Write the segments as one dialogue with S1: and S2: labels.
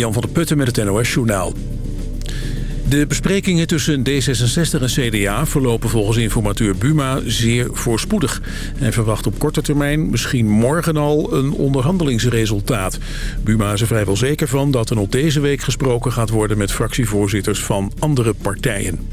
S1: Jan van der Putten met het NOS Journaal. De besprekingen tussen D66 en CDA verlopen volgens informateur Buma zeer voorspoedig. Hij verwacht op korte termijn misschien morgen al een onderhandelingsresultaat. Buma is er vrijwel zeker van dat er nog deze week gesproken gaat worden met fractievoorzitters van andere partijen.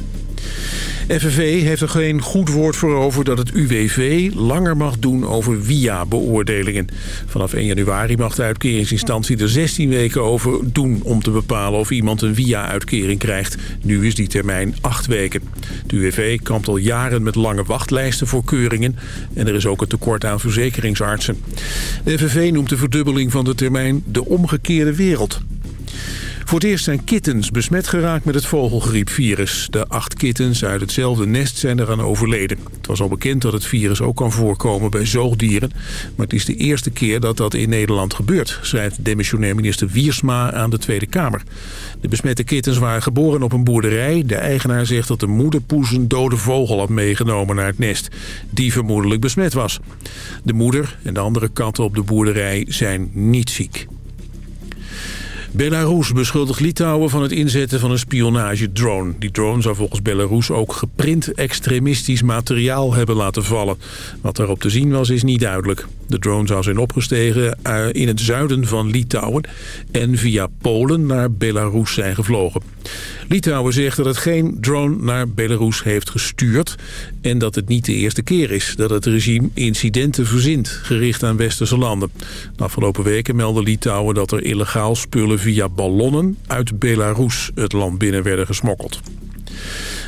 S1: FNV heeft er geen goed woord voor over dat het UWV langer mag doen over via-beoordelingen. Vanaf 1 januari mag de uitkeringsinstantie er 16 weken over doen om te bepalen of iemand een via-uitkering krijgt. Nu is die termijn 8 weken. Het UWV kampt al jaren met lange wachtlijsten voor keuringen en er is ook een tekort aan verzekeringsartsen. De FNV noemt de verdubbeling van de termijn de omgekeerde wereld. Voor het eerst zijn kittens besmet geraakt met het vogelgriepvirus. De acht kittens uit hetzelfde nest zijn eraan overleden. Het was al bekend dat het virus ook kan voorkomen bij zoogdieren. Maar het is de eerste keer dat dat in Nederland gebeurt... schrijft demissionair minister Wiersma aan de Tweede Kamer. De besmette kittens waren geboren op een boerderij. De eigenaar zegt dat de moederpoes een dode vogel had meegenomen naar het nest. Die vermoedelijk besmet was. De moeder en de andere katten op de boerderij zijn niet ziek. Belarus beschuldigt Litouwen van het inzetten van een spionagedrone. Die drone zou volgens Belarus ook geprint extremistisch materiaal hebben laten vallen. Wat daarop te zien was is niet duidelijk. De drone zou zijn opgestegen eh, in het zuiden van Litouwen en via Polen naar Belarus zijn gevlogen. Litouwen zegt dat het geen drone naar Belarus heeft gestuurd... en dat het niet de eerste keer is dat het regime incidenten verzint... gericht aan westerse landen. De afgelopen weken meldde Litouwen dat er illegaal spullen via ballonnen... uit Belarus het land binnen werden gesmokkeld.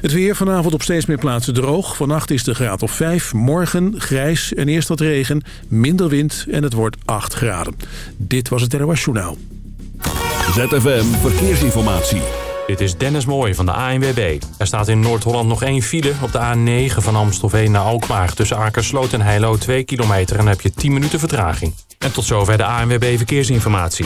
S1: Het weer vanavond op steeds meer plaatsen droog. Vannacht is de graad of 5. Morgen grijs en eerst wat regen. Minder wind en het wordt 8 graden. Dit was het NOS Journaal.
S2: ZFM Verkeersinformatie.
S3: Dit is Dennis Mooij van de ANWB. Er staat in Noord-Holland nog één file op de A9 van Amstelveen naar Alkmaar. Tussen Akersloot en Heilo 2 kilometer en dan heb je 10 minuten vertraging. En tot zover de ANWB Verkeersinformatie.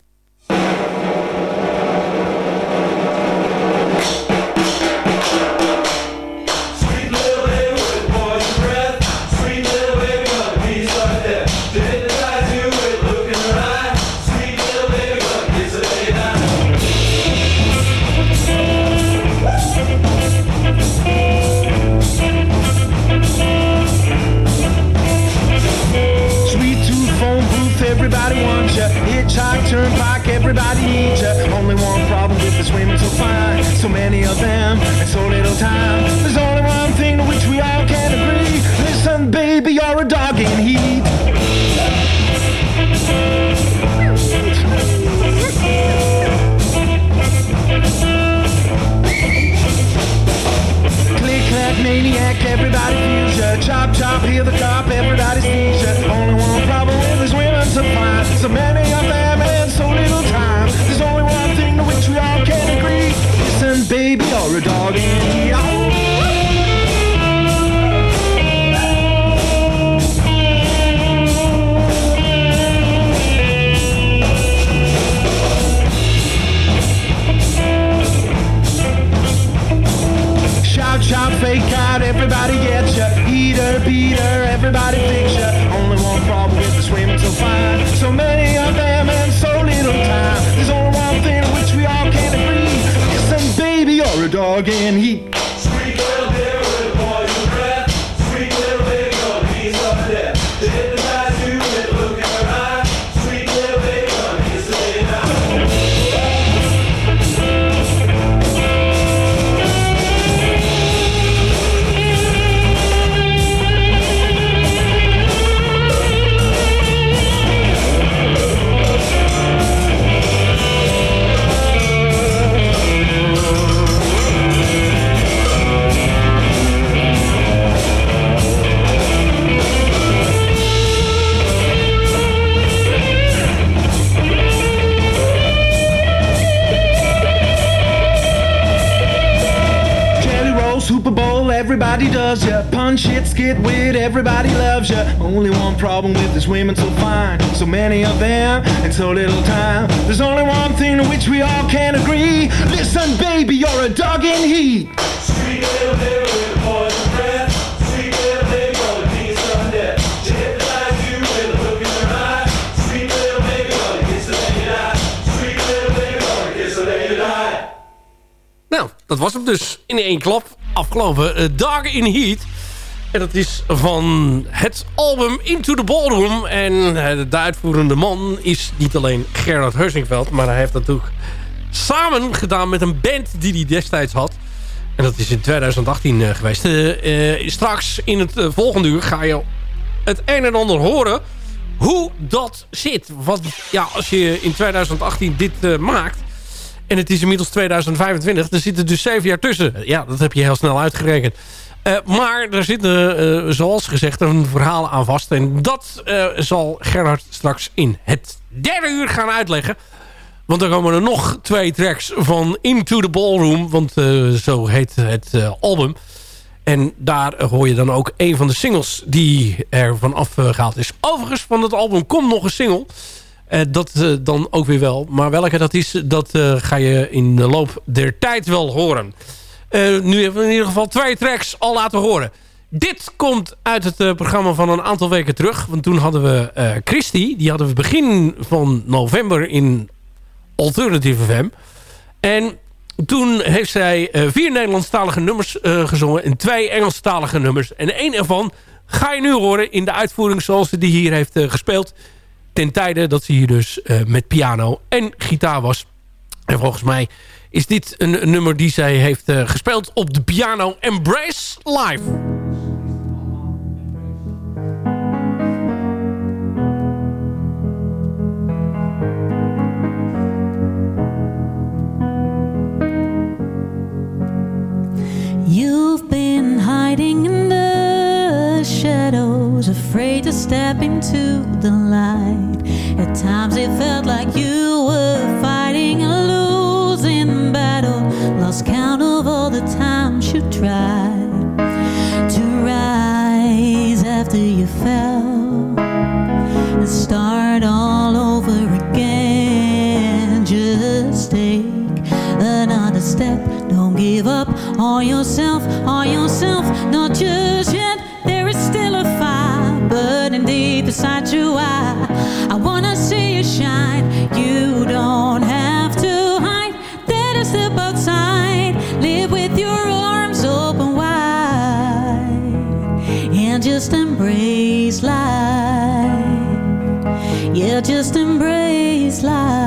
S4: So little time. There's only one thing to which we all can agree. Listen, baby, you're a dog in heat.
S5: Sweet little baby with poison breath. Sweet little baby, gonna be some death. She hypnotize you with a look in her eye. Sweet little baby, gonna kiss the lady die. Sweet little baby, gonna kiss the lady die.
S6: Nou, dat was hem dus in één klap. Afgelopen uh, Dog in Heat. En dat is van het album Into the Ballroom. En uh, de uitvoerende man is niet alleen Gerard Heusingveld... maar hij heeft dat ook samen gedaan met een band die hij destijds had. En dat is in 2018 uh, geweest. Uh, straks in het volgende uur ga je het een en ander horen hoe dat zit. Want ja, als je in 2018 dit maakt... en het is inmiddels 2025, er zitten dus zeven jaar tussen. Ja, dat heb je heel snel uitgerekend. Uh, maar er zit, uh, zoals gezegd, een verhaal aan vast. En dat zal Gerard straks in het derde uur gaan uitleggen. Want er komen er nog twee tracks van Into the Ballroom. Want zo heet het album. En daar hoor je dan ook een van de singles die er vanaf gehaald is. Overigens, van het album komt nog een single. dat dan ook weer wel. Maar welke dat is, dat ga je in de loop der tijd wel horen. Uh, nu hebben we in ieder geval twee tracks al laten horen. Dit komt uit het uh, programma van een aantal weken terug. Want toen hadden we uh, Christy. Die hadden we begin van november in Alternative FM. En toen heeft zij vier Nederlandstalige nummers gezongen. En twee Engelstalige nummers. En één ervan ga je nu horen in de uitvoering zoals ze die hier heeft gespeeld. Ten tijde dat ze hier dus met piano en gitaar was. En volgens mij is dit een, een nummer die zij heeft uh, gespeeld op de piano Embrace Live.
S7: You've been hiding in the shadows, afraid to step into the light. At times it felt like you lost count of all the times you tried to rise after you fell and start all over again. Just take another step. Don't give up on yourself, on yourself, not just yet. There is still a fire burning deep inside you. I, I wanna see you shine. Embrace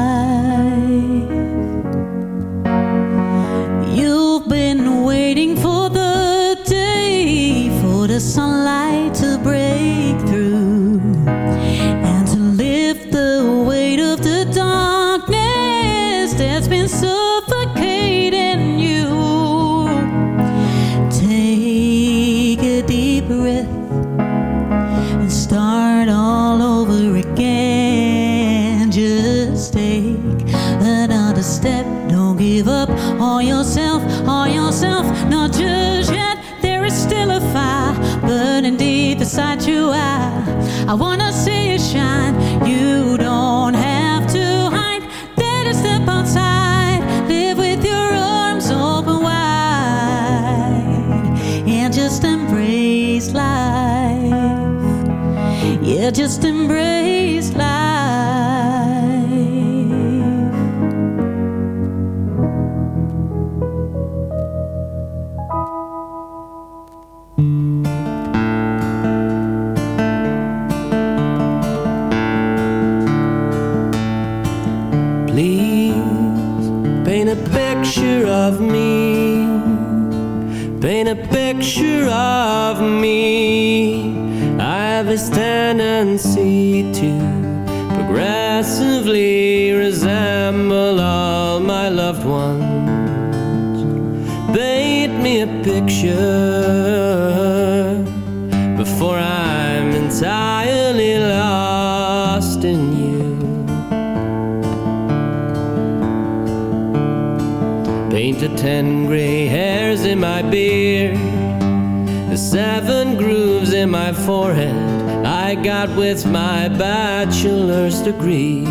S7: Yeah, just embrace life.
S8: Please paint a picture of me. Paint a picture of me. This tendency to progressively resemble all my loved ones. Paint me a picture before I'm entirely lost in you. Painted ten gray hairs in my beard The seven grooves in my forehead got with my bachelor's degree.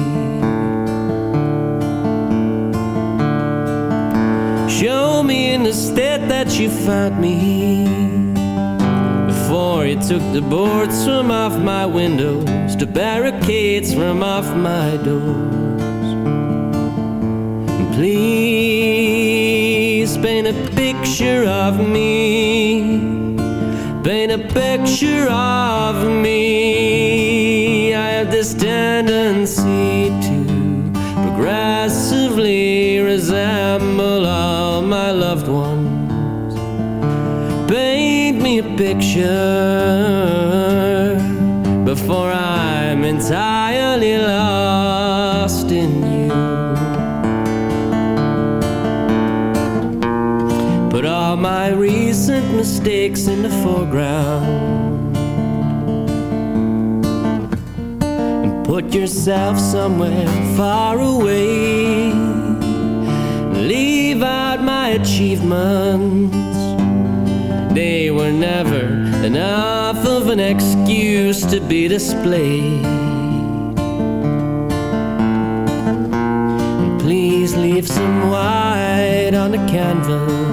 S8: Show me in the state that you found me. Before you took the boards from off my windows The barricades from off my doors. Please paint a picture of me Paint a picture of me I have this tendency to progressively resemble all my loved ones. Paint me a picture Put all my recent mistakes in the foreground. And put yourself somewhere far away. Leave out my achievements. They were never enough of an excuse to be displayed. Please leave some white on the canvas.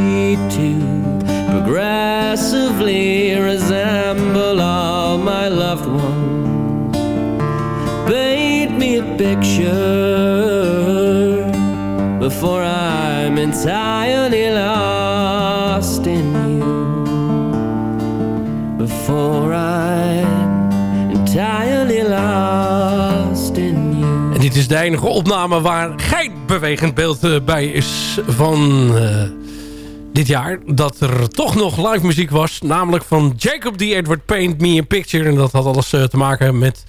S6: dit is de enige opname waar geen bewegend beeld eh, bij is van eh, dit jaar. Dat er toch nog live muziek was. Namelijk van Jacob D. Edward Paint Me a Picture. En dat had alles eh, te maken met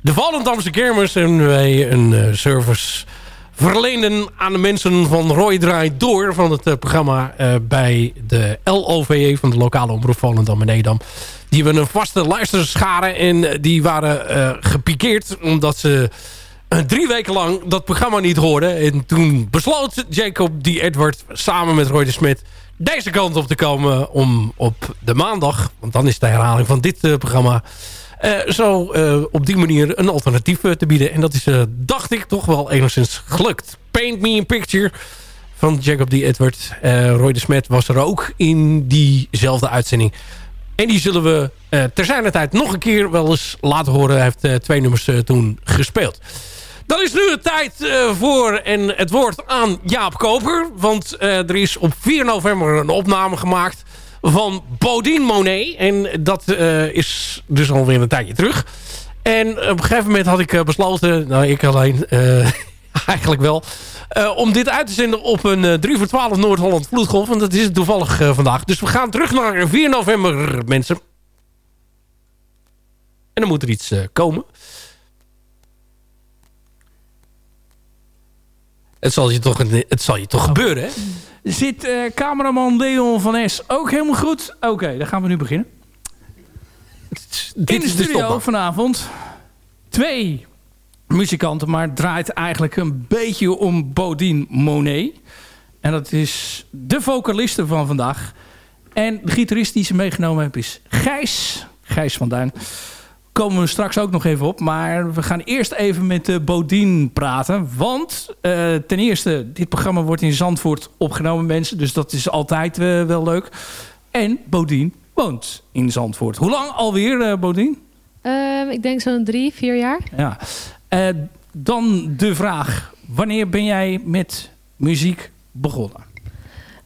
S6: de Volendamse Kermis. En wij een service verleenden aan de mensen van Roy Draai Door... van het programma bij de LOVE van de lokale omroep Volendam en Edam. Die hebben een vaste luisterschare en die waren gepikeerd... omdat ze drie weken lang dat programma niet hoorden. En toen besloot Jacob D. Edward samen met Roy de Smit... deze kant op te komen om op de maandag... want dan is de herhaling van dit eh, programma... eh, zo eh, op die manier een alternatief eh, te bieden. En dat is, eh, dacht ik, toch wel enigszins gelukt. Paint Me a Picture van Jacob D. Edward. Eh, Roy de Smet was er ook in diezelfde uitzending. En die zullen we eh ter zijner tijd nog een keer wel eens laten horen. Hij heeft eh, twee nummers eh, toen gespeeld. Dan is nu het tijd eh, voor en het woord aan Jaap Koper. Want eh, er is op 4 november een opname gemaakt van Bodine Monet. En dat eh, is dus alweer een tijdje terug. En op een gegeven moment had ik besloten, nou ik alleen, eigenlijk wel... om dit uit te zenden op een eh, 3 voor 12 Noord-Holland vloedgolf. Want dat is het toevallig vandaag. Dus we gaan terug naar 4 november, mensen. En dan moet er iets komen. Het zal je toch, het zal je toch gebeuren, hè?
S9: Zit eh, cameraman Leon van S ook helemaal goed? Oké, dan gaan we nu beginnen.
S6: Dit
S9: In de
S6: is de
S9: studio vanavond twee muzikanten, maar het draait eigenlijk een beetje om Bodine Monet. En dat is de vocaliste van vandaag. En de gitarist die ze meegenomen hebben is Gijs. Gijs van Duin. Komen we straks ook nog even op. Maar we gaan eerst even met uh, Bodine praten. Want eh, ten eerste, dit programma wordt in Zandvoort opgenomen, mensen. Dus dat is altijd eh, wel leuk. En Bodine woont in Zandvoort. Hoe lang alweer, Bodine?
S10: Ehm, ik denk zo'n drie, vier jaar.
S9: Ja. Dan de vraag. Wanneer ben jij met muziek begonnen?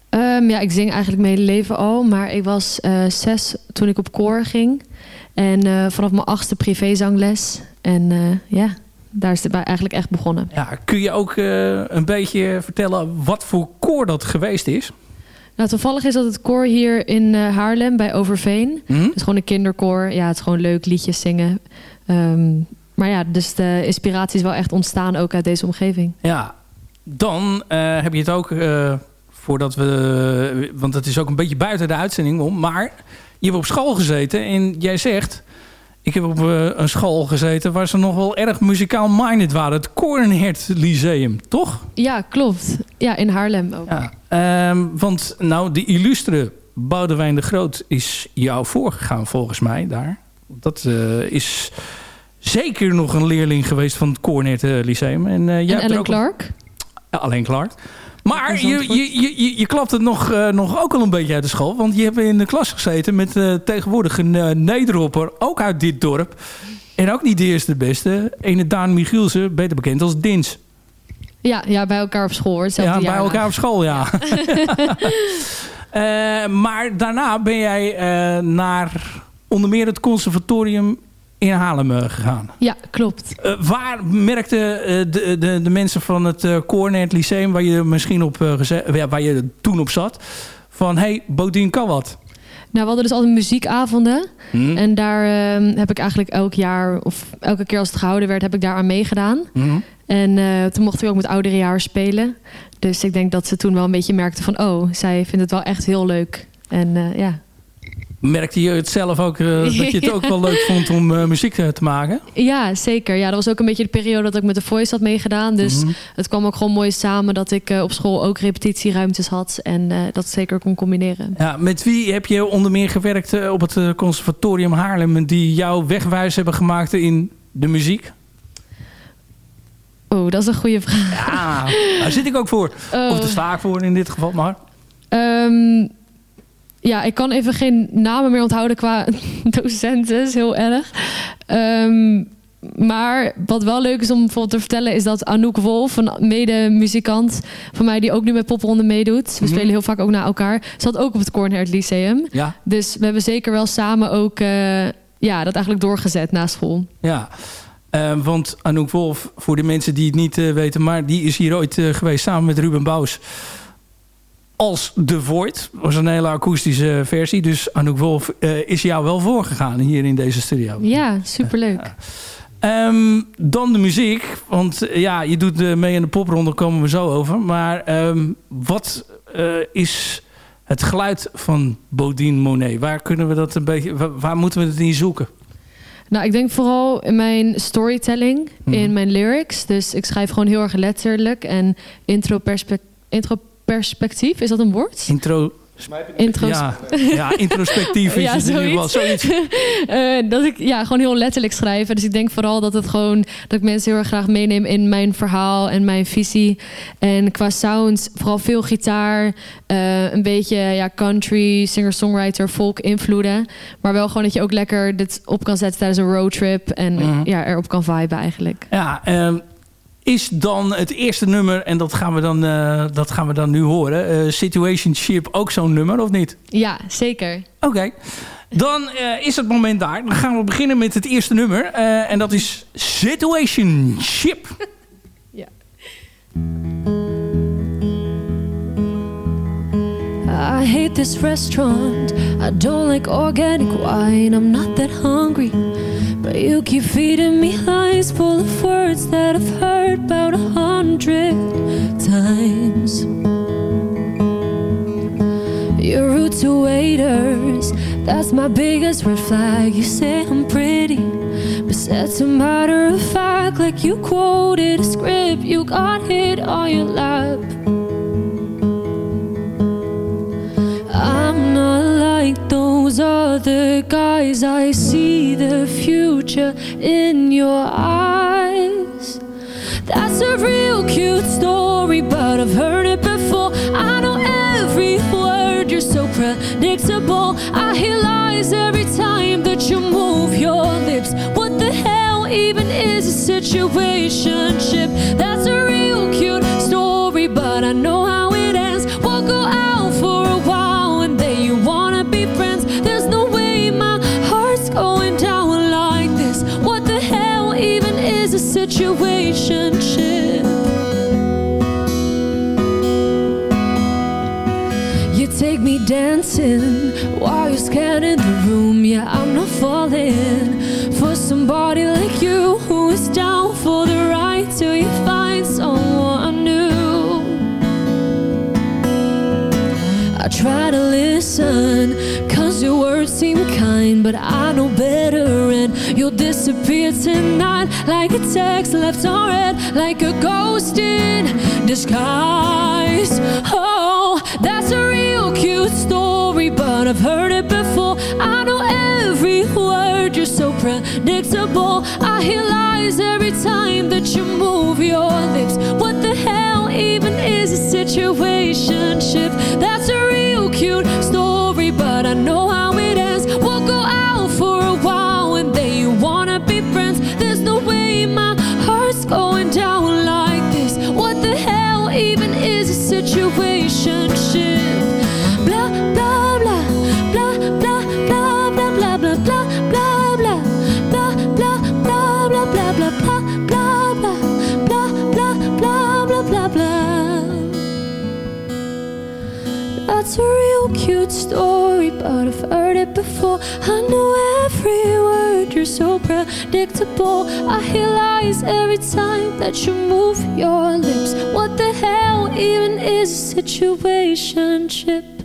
S10: Ehm, ja, ik zing eigenlijk mijn hele leven al. Maar ik was zes toen ik op koor ging. En eh, vanaf mijn achtste privézangles. En eh, ja, daar is het bij eigenlijk echt begonnen.
S9: Ja, kun je ook eh, een beetje vertellen wat voor koor dat geweest is?
S10: Nou, toevallig is dat het koor hier in Haarlem bij Overveen.
S9: Mhm.
S10: Het is gewoon een kinderkoor. Ja, het is gewoon leuk liedjes zingen. Ehm, maar ja, dus de inspiratie is wel echt ontstaan ook uit deze omgeving.
S9: Ja, dan heb je het ook, voordat we... Want het is ook een beetje buiten de uitzending om. Maar je hebt op school gezeten en jij zegt... Ik heb op eh, een school gezeten waar ze nog wel erg muzikaal minded waren. Het Cornhert Lyceum, toch?
S10: Ja, klopt. Ja, in Haarlem ook.
S9: Ja. Ehm, want nou, de illustre Boudewijn de Groot is jou voorgegaan volgens mij daar. Dat eh, is zeker nog een leerling geweest van het Cornert eh, Lyceum. En, eh, jij
S10: En Ellen
S9: ook-
S10: Clark.
S9: Ja, alleen Clark. Maar je, je, je, je, je klapt het nog, eh, nog ook al een beetje uit de school. Want je hebt in de klas gezeten met eh, tegenwoordig een nederhopper. Ook uit dit dorp. En ook niet de eerste de beste. Ene Daan Michielsen, beter bekend als Dins.
S10: Ja, ja, bij elkaar op school. hoor.
S9: Ja, bij elkaar op school, ja. Eh, maar daarna ben jij eh, naar onder meer het conservatorium in Haarlem eh, gegaan.
S10: Ja, klopt.
S9: Eh, waar merkten eh, de, de, de mensen van het uh, Cornet Lyceum, waar je misschien op ja, waar je toen op zat, van hey, Bodien kan wat.
S10: Nou, we hadden dus altijd muziekavonden.
S9: Hm?
S10: En daar ehm, heb ik eigenlijk elk jaar, of elke keer als het gehouden werd, heb ik daar aan meegedaan.
S9: Hm?
S10: En toen mocht ik ook met oudere jaar spelen. Dus ik denk dat ze toen wel een beetje merkten van... oh, zij vindt het wel echt heel leuk. En ja.
S9: Merkte je het zelf ook, eh, dat je het ook wel leuk vond om eh, muziek te maken?
S10: ja, zeker. Ja, dat was ook een beetje de periode dat ik met de Voice had meegedaan. Dus
S9: Mhm.
S10: het kwam ook gewoon mooi samen dat ik eh, op school ook repetitieruimtes had. En dat zeker kon combineren.
S9: Ja, met wie heb je onder meer gewerkt op het conservatorium Haarlem... die jou wegwijs hebben gemaakt in de muziek?
S10: Oh, dat is een goede vraag.
S9: Ja, daar zit ik ook voor.
S10: Oh.
S9: Of daar sta ik voor in dit geval, maar...
S10: Ehm, ja, ik kan even geen namen meer onthouden qua docenten. Is heel erg. Ehm, maar wat wel leuk is om bijvoorbeeld te vertellen... is dat Anouk Wolf, een mede-muzikant van mij... die ook nu met Popronde meedoet. We
S9: Mhm.
S10: spelen heel vaak ook naar elkaar. Zat ook op het Cornhert Lyceum.
S9: Ja,
S10: Dus we hebben zeker wel samen ook... eh, ja, dat eigenlijk doorgezet na school.
S9: ja. Eh, want Anouk Wolf, voor de mensen die het niet eh, weten... maar die is hier ooit eh, geweest samen met Ruben Bous... als The Void. was een hele akoestische versie. Dus Anouk Wolf eh, is jou wel voorgegaan hier in deze studio.
S10: Ja, superleuk.
S9: Ehm, dan de muziek. Want eh, ja, je doet eh, mee aan de popronde, daar komen we zo over. Maar ehm, wat is het geluid van Bodine Monet? Waar kunnen we dat een beetje, waar, waar moeten we het in zoeken?
S10: Nou, ik denk vooral in mijn storytelling,
S9: Mhm.
S10: in mijn lyrics. Dus ik schrijf gewoon heel erg letterlijk en introperspec- introperspectief, is dat een woord?
S9: Intro.
S10: Intro
S9: Ja, ja, introspectief is
S10: Ja,
S9: het in ieder geval
S10: zoiets.
S9: zoiets.
S10: Eh, dat ik ja, gewoon heel letterlijk schrijven. Dus ik denk vooral dat het gewoon dat ik mensen heel erg graag meeneem in mijn verhaal en mijn visie. En qua sound, vooral veel gitaar, eh, een beetje ja, country, singer-songwriter, folk invloeden. Maar wel gewoon dat je ook lekker dit op kan zetten tijdens een roadtrip en
S9: Mhm.
S10: ja, erop kan viben eigenlijk.
S9: Ja, ehm, is dan het eerste nummer, en dat gaan we dan, eh, dat gaan we dan nu horen, eh, Situationship ook zo'n nummer of niet?
S10: Ja, zeker.
S9: Oké. Dan eh, is het moment daar. Dan gaan we beginnen met het eerste nummer. eh, en dat is Situationship.
S10: Ja.
S11: I hate this restaurant. I don't like organic wine. I'm not that hungry. But you keep feeding me lies full of words that I've heard about a hundred times. You're rude to waiters. That's my biggest red flag. You say I'm pretty. But that's a matter of fact. Like you quoted a script you got hit on your lap. Those other guys. I see the future in your eyes. That's a real cute story, but I've heard it before. I know every word, you're so predictable. I hear lies every time that you move your lips. What the hell even is a situationship? That's a real cute story, but I know dancing while you're scanning the room. Yeah, I'm not falling for somebody like you who is down for the ride till you find someone new. I try to listen, cause your words seem kind, but I know better, and you'll disappear tonight like a text left unread, like a ghost in disguise. Oh, that's a real cute story, but I've heard it before. I know every word, you're so predictable. I hear lies every time that you move your lips. What the hell even is a situationship? That's a real cute story, That's a real cute story, but I've heard it before. I know every word, you're so predictable. I hear lies every time that you move your lips. What the hell even is a situationship?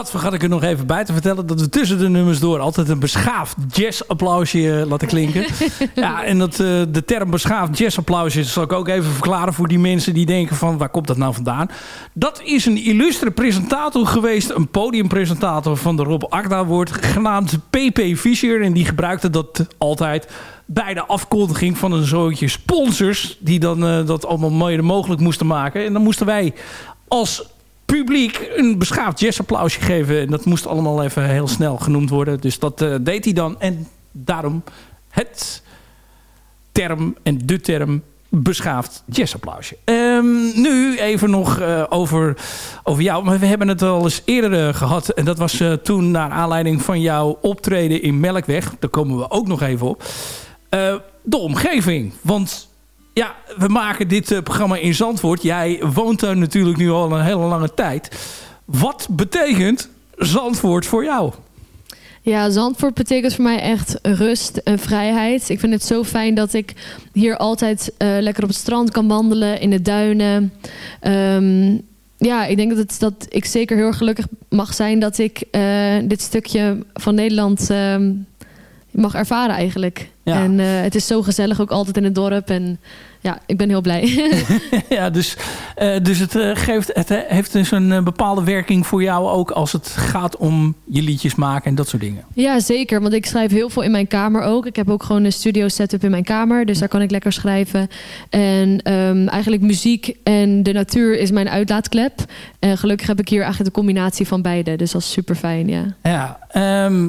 S9: Dat vergat ik er nog even bij te vertellen. Dat we tussen de nummers door altijd een beschaafd jazzapplausje eh, laten klinken. ja, en dat, eh, de term beschaafd jazzapplausje zal ik ook even verklaren voor die mensen die denken van waar komt dat nou vandaan. Dat is een illustre presentator geweest. Een podiumpresentator van de Rob Agda wordt genaamd PP Fischer. En die gebruikte dat altijd bij de afkondiging van een zootje sponsors. Die dan eh, dat allemaal mede mogelijk moesten maken. En dan moesten wij als publiek een beschaafd jazzapplausje geven. En dat moest allemaal even heel snel genoemd worden. Dus dat eh, deed hij dan. En daarom het term en de term beschaafd jazzapplausje. Ehm, nu even nog eh, over, over jou. Maar we hebben het al eens eerder eh, gehad. En dat was toen naar aanleiding van jouw optreden in Melkweg. Daar komen we ook nog even op. De omgeving. Want ja, we maken dit eh, programma in Zandvoort. Jij woont daar natuurlijk nu al een hele lange tijd. Wat betekent Zandvoort voor jou?
S10: Ja, Zandvoort betekent voor mij echt rust en vrijheid. Ik vind het zo fijn dat ik hier altijd eh, lekker op het strand kan wandelen, in de duinen. Ehm, ja, ik denk dat, het, dat ik zeker heel erg gelukkig mag zijn dat ik eh, dit stukje van Nederland ehm, mag ervaren eigenlijk.
S9: Ja.
S10: En het is zo gezellig ook altijd in het dorp. En ja, ik ben heel blij.
S9: ja, dus, eh, dus het, eh, geeft, het eh, heeft dus een bepaalde werking voor jou ook als het gaat om je liedjes maken en dat soort dingen.
S10: Ja, zeker. Want ik schrijf heel veel in mijn kamer ook. Ik heb ook gewoon een studio setup in mijn kamer. Dus daar kan ik lekker schrijven. En ehm, eigenlijk muziek en de natuur is mijn uitlaatklep. En gelukkig heb ik hier eigenlijk de combinatie van beide. Dus dat is super fijn, ja.
S9: Ja, ehm,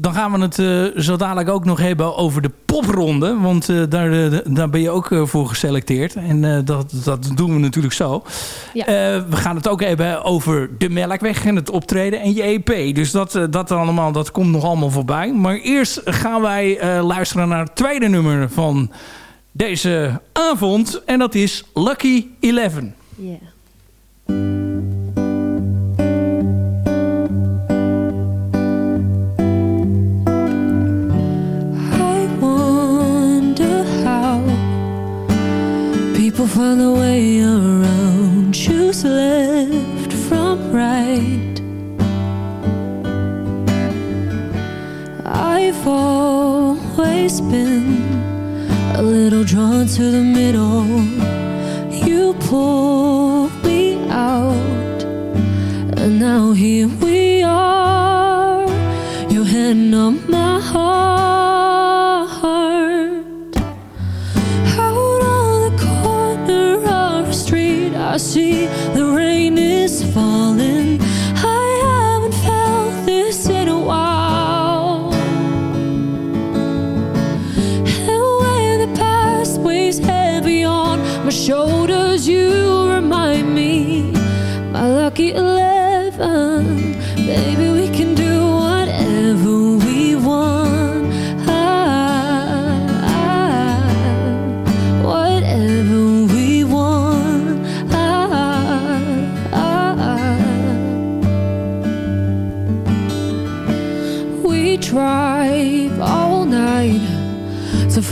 S9: dan gaan we het eh, zo dadelijk ook nog hebben over de popronde. Want eh, daar, eh, daar ben je ook voor geselecteerd. En dat, dat doen we natuurlijk zo.
S10: Ja.
S9: We gaan het ook hebben over de Melkweg en het optreden en je EP. Dus dat, dat allemaal, dat komt nog allemaal voorbij. Maar eerst gaan wij luisteren naar het tweede nummer van deze avond. En dat is Lucky Eleven.
S10: Yeah.
S11: People find their way around, choose left from right. I've always been a little drawn to the middle. You pull me out, and now here we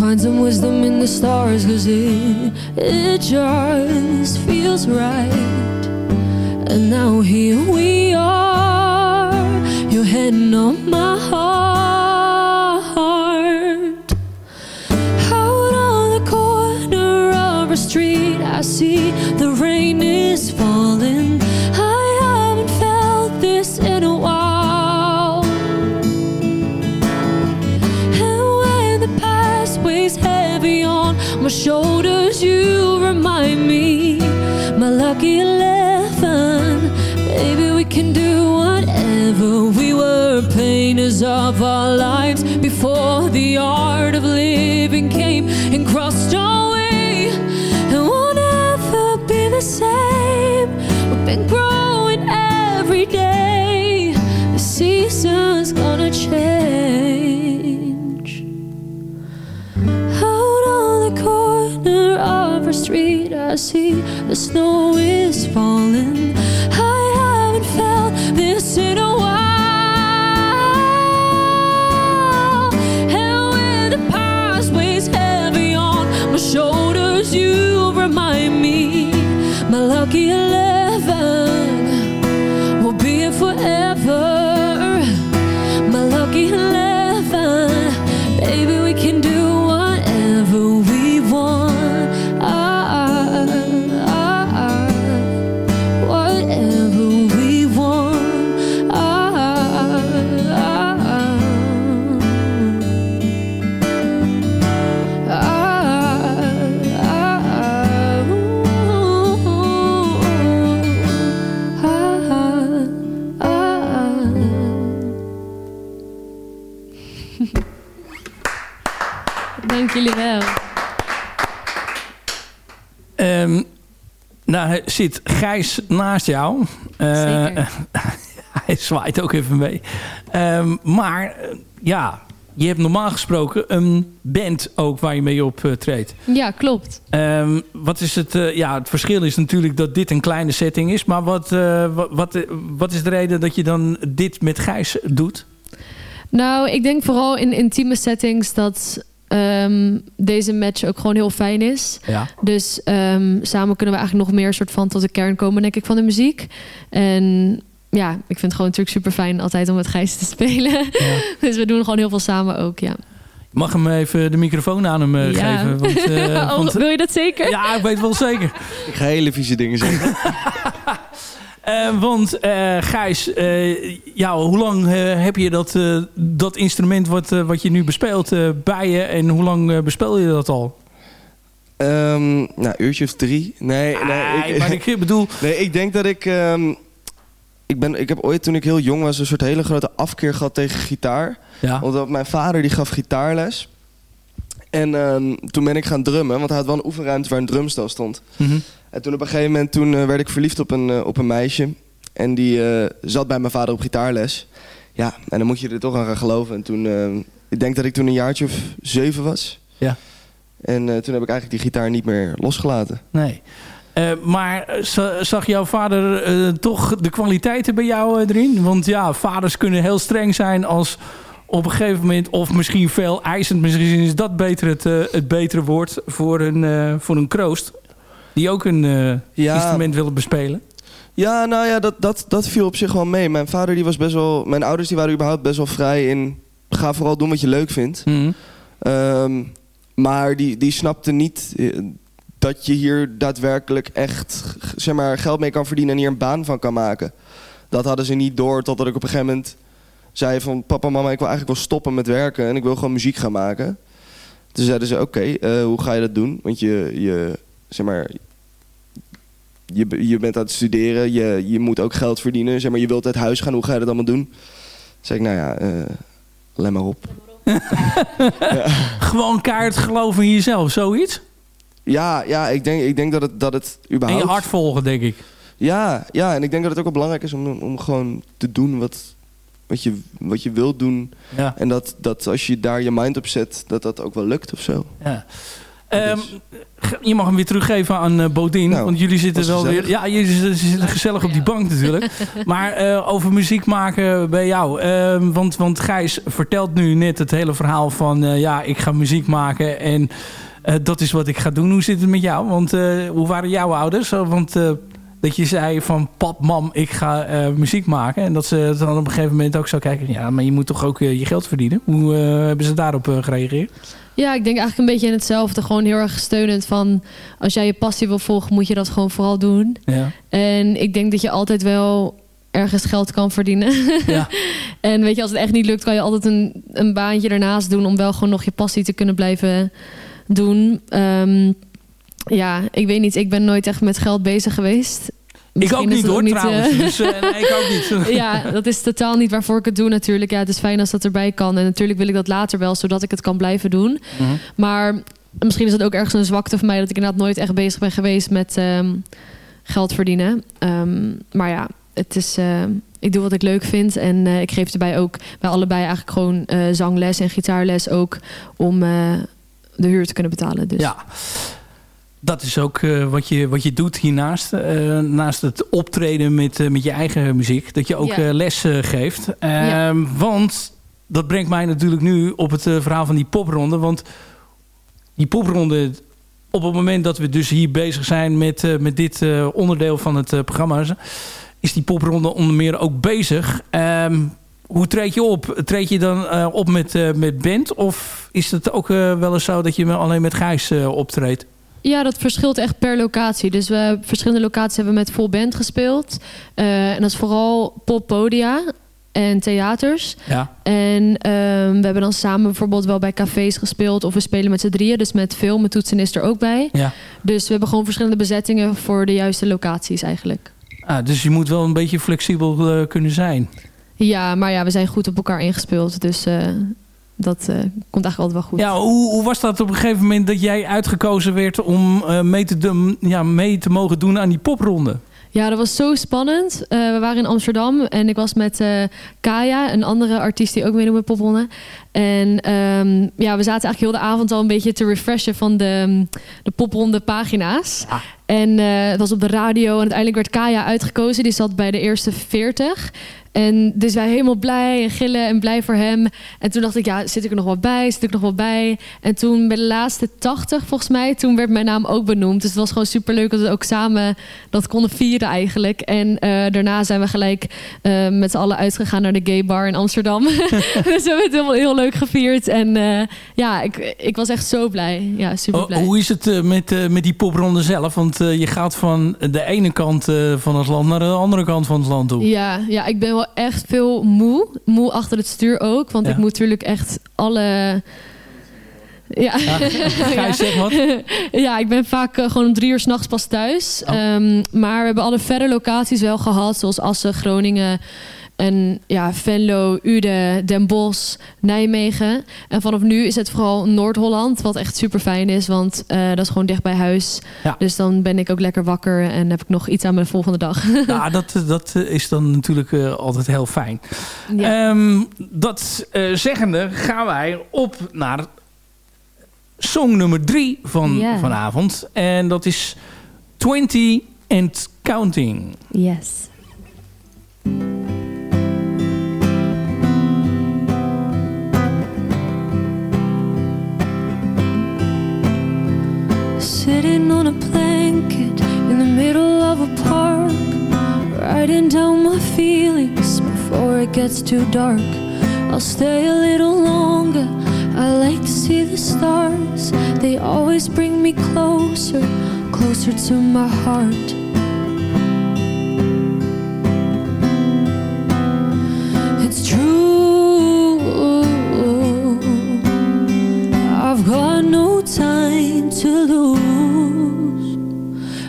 S11: find some wisdom in the stars Cause it, it just feels right. And now here we of our lives Before the art of living came And crossed our way. And we'll never be the same. We've been growing every day. The season's gonna change. Out on the corner of our street I see the snow is falling
S9: zit Gijs naast jou. Eh,
S10: Zeker.
S9: hij zwaait ook even mee. Ehm, maar eh, ja, je hebt normaal gesproken een band ook waar je mee op eh, treedt.
S10: Ja, klopt.
S9: Ehm, wat is het, ja, het verschil is natuurlijk dat dit een kleine setting is. Maar wat, wat, wat, wat is de reden dat je dan dit met Gijs doet?
S10: Nou, ik denk vooral in intieme settings dat ehm, deze match ook gewoon heel fijn is.
S9: Ja.
S10: Dus ehm, samen kunnen we eigenlijk nog meer soort van tot de kern komen, denk ik, van de muziek. En ja, ik vind het gewoon natuurlijk super fijn altijd om met Gijs te spelen. dus we doen gewoon heel veel samen ook, ja.
S9: Mag hem even de microfoon aan hem eh,
S10: Ja.
S9: geven? Want,
S10: Oh,
S9: want-
S10: wil je dat zeker?
S9: ja, ik weet wel zeker.
S12: Ik ga hele vieze dingen zeggen.
S9: Eh, want eh, Gijs, eh, ja, hoe lang heb je dat, dat instrument wat, wat je nu bespeelt bij je? En hoe lang bespeel je dat al?
S12: Ehm nou, een uurtje of drie. Nee, nee.
S9: Nee, maar ik bedoel...
S12: Nee, ik denk dat ik... ehm, ik, ben, ik heb ooit, toen ik heel jong was, een soort hele grote afkeer gehad tegen gitaar.
S9: Ja.
S12: Omdat mijn vader die gaf gitaarles. En ehm, toen ben ik gaan drummen, want hij had wel een oefenruimte waar een drumstel stond.
S9: Mhm.
S12: En toen op een gegeven moment toen, eh, werd ik verliefd op een, eh, op een meisje. En die eh, zat bij mijn vader op gitaarles. Ja, en dan moet je er toch aan gaan geloven. En toen, ehm, ik denk dat ik toen een jaartje of zeven was.
S9: Ja.
S12: En toen heb ik eigenlijk die gitaar niet meer losgelaten.
S9: Nee. Maar za- zag jouw vader toch de kwaliteiten bij jou erin? Want ja, vaders kunnen heel streng zijn als op een gegeven moment... of misschien veel eisend, misschien is dat beter het, eh, het betere woord... voor een, eh, voor een kroost die ook een eh,
S12: Ja.
S9: instrument willen bespelen.
S12: Ja, nou ja, dat, dat, dat viel op zich wel mee. Mijn vader die was best wel... Mijn ouders die waren überhaupt best wel vrij in... Ga vooral doen wat je leuk vindt.
S9: Mhm.
S12: Ehm, maar die, die snapte niet dat je hier daadwerkelijk echt zeg maar, geld mee kan verdienen en hier een baan van kan maken. Dat hadden ze niet door totdat ik op een gegeven moment zei van papa, mama, ik wil eigenlijk wel stoppen met werken en ik wil gewoon muziek gaan maken. Toen zeiden ze, oké, eh, hoe ga je dat doen? Want je, je zeg maar, je, je bent aan het studeren, je, je moet ook geld verdienen. Zeg maar, je wilt uit huis gaan, hoe ga je dat allemaal doen? Toen zei ik, nou ja, eh let maar op.
S9: Gewoon kaart geloven in jezelf, zoiets?
S12: Ja, ja ik, denk, ik denk dat het, dat het
S9: En
S12: überhaupt...
S9: je hart volgen, denk ik.
S12: Ja, ja, en ik denk dat het ook wel belangrijk is om, om gewoon te doen wat, wat, je, wat je wilt doen.
S9: Ja.
S12: En dat, dat als je daar je mind op zet, dat dat ook wel lukt of zo.
S9: Ja. Ehm, ge- je mag hem weer teruggeven aan Bodin.
S12: Nou,
S9: want jullie zitten wel weer... Ja, jullie zitten, gezellig op die bank natuurlijk. Maar eh, over muziek maken bij jou. Ehm, want, want Gijs vertelt nu net het hele verhaal van... eh, ja, ik ga muziek maken en eh, dat is wat ik ga doen. Hoe zit het met jou? Want eh, hoe waren jouw ouders? Want eh, dat je zei van pap, mam, ik ga eh, muziek maken. En dat ze dan op een gegeven moment ook zo kijken... ja, maar je moet toch ook eh, je geld verdienen? Hoe eh, hebben ze daarop gereageerd?
S10: Ja, ik denk eigenlijk een beetje in hetzelfde. Gewoon heel erg steunend van... als jij je passie wil volgen, moet je dat gewoon vooral doen.
S9: Ja.
S10: En ik denk dat je altijd wel ergens geld kan verdienen.
S9: Ja.
S10: en weet je, als het echt niet lukt, kan je altijd een, een baantje ernaast doen... om wel gewoon nog je passie te kunnen blijven doen. Ehm, ja, ik weet niet. Ik ben nooit echt met geld bezig geweest.
S9: Ik ook niet hoor,
S10: niet,
S9: trouwens.
S10: eh,
S9: Dus, eh, nee, ik ook niet.
S10: ja, dat is totaal niet waarvoor ik het doe natuurlijk. Ja, het is fijn als dat erbij kan. En natuurlijk wil ik dat later wel, zodat ik het kan blijven doen.
S9: Mhm.
S10: Maar misschien is het ook ergens een zwakte van mij... dat ik inderdaad nooit echt bezig ben geweest met ehm, geld verdienen. Ehm, maar ja, het is... eh, ik doe wat ik leuk vind. En ik geef erbij ook bij allebei eigenlijk gewoon zangles en gitaarles ook... om de huur te kunnen betalen. Dus.
S9: Ja. Dat is ook eh, wat, je, wat je doet hiernaast. Eh, naast het optreden met, eh, met je eigen muziek. Dat je ook
S10: Ja.
S9: les geeft. Ehm,
S10: Ja.
S9: Want dat brengt mij natuurlijk nu op het verhaal van die popronde. Want die popronde... Op het moment dat we dus hier bezig zijn met, met dit onderdeel van het programma... is die popronde onder meer ook bezig. Ehm, hoe treed je op? Treed je dan op met, met band? Of is het ook wel eens zo dat je alleen met Gijs optreedt?
S10: Ja, dat verschilt echt per locatie. Dus we verschillende locaties hebben we met full band gespeeld. Eh, en dat is vooral poppodia en theaters.
S9: Ja.
S10: En ehm, we hebben dan samen bijvoorbeeld wel bij cafés gespeeld. Of we spelen met z'n drieën. Dus met film, met toetsen is er ook bij.
S9: Ja.
S10: Dus we hebben gewoon verschillende bezettingen voor de juiste locaties eigenlijk.
S9: Ah, dus je moet wel een beetje flexibel eh, kunnen zijn.
S10: Ja, maar ja, we zijn goed op elkaar ingespeeld. Dus eh, dat eh, komt eigenlijk altijd wel goed.
S9: Ja, hoe, hoe was dat op een gegeven moment dat jij uitgekozen werd om eh, mee, te, doen- ja, mee te mogen doen aan die popronde?
S10: Ja, dat was zo spannend. Eh, we waren in Amsterdam en ik was met eh, Kaya, een andere artiest die ook meedoet met popronde. En ehm, ja, we zaten eigenlijk heel de avond al een beetje te refreshen van de, de popronde pagina's. En eh, het was op de radio en uiteindelijk werd Kaya uitgekozen. Die zat bij de eerste 40. En dus wij helemaal blij en gillen en blij voor hem. En toen dacht ik, ja, zit ik er nog wel bij? Zit ik nog wel bij? En toen bij de laatste 80, volgens mij, toen werd mijn naam ook benoemd. Dus het was gewoon superleuk dat we ook samen dat konden vieren eigenlijk. En eh, daarna zijn we gelijk eh, met z'n allen uitgegaan naar de gay bar in Amsterdam. dus we hebben het heel, heel leuk gevierd. En eh, ja, ik, ik was echt zo blij. Ja, super
S9: Oh,
S10: blij.
S9: hoe is het met, met die popronde zelf? Want je gaat van de ene kant van het land naar de andere kant van het land toe.
S10: Ja, ja, ik ben wel echt veel moe. Moe achter het stuur ook. Want
S9: Ja.
S10: ik moet natuurlijk echt alle... Ja.
S9: Gijs, zeg wat.
S10: ja, ik ben vaak eh, gewoon om drie uur s'nachts pas thuis.
S9: Oh.
S10: Ehm, maar we hebben alle verre locaties wel gehad. Zoals Assen, Groningen en ja, Venlo, Uden, Den Bosch, Nijmegen. En vanaf nu is het vooral Noord-Holland. Wat echt super fijn is. Want eh, dat is gewoon dicht bij huis.
S9: Ja.
S10: Dus dan ben ik ook lekker wakker. En heb ik nog iets aan mijn volgende dag.
S9: Ja, dat, dat is dan natuurlijk eh, altijd heel fijn.
S10: Ja.
S9: Ehm, dat eh, zeggende gaan wij op naar song nummer drie van vanavond. En dat is 20 and Counting.
S10: yes.
S11: Sitting on a blanket in the middle of a park, writing down my feelings before it gets too dark. I'll stay a little longer. I like to see the stars, they always bring me closer, closer to my heart.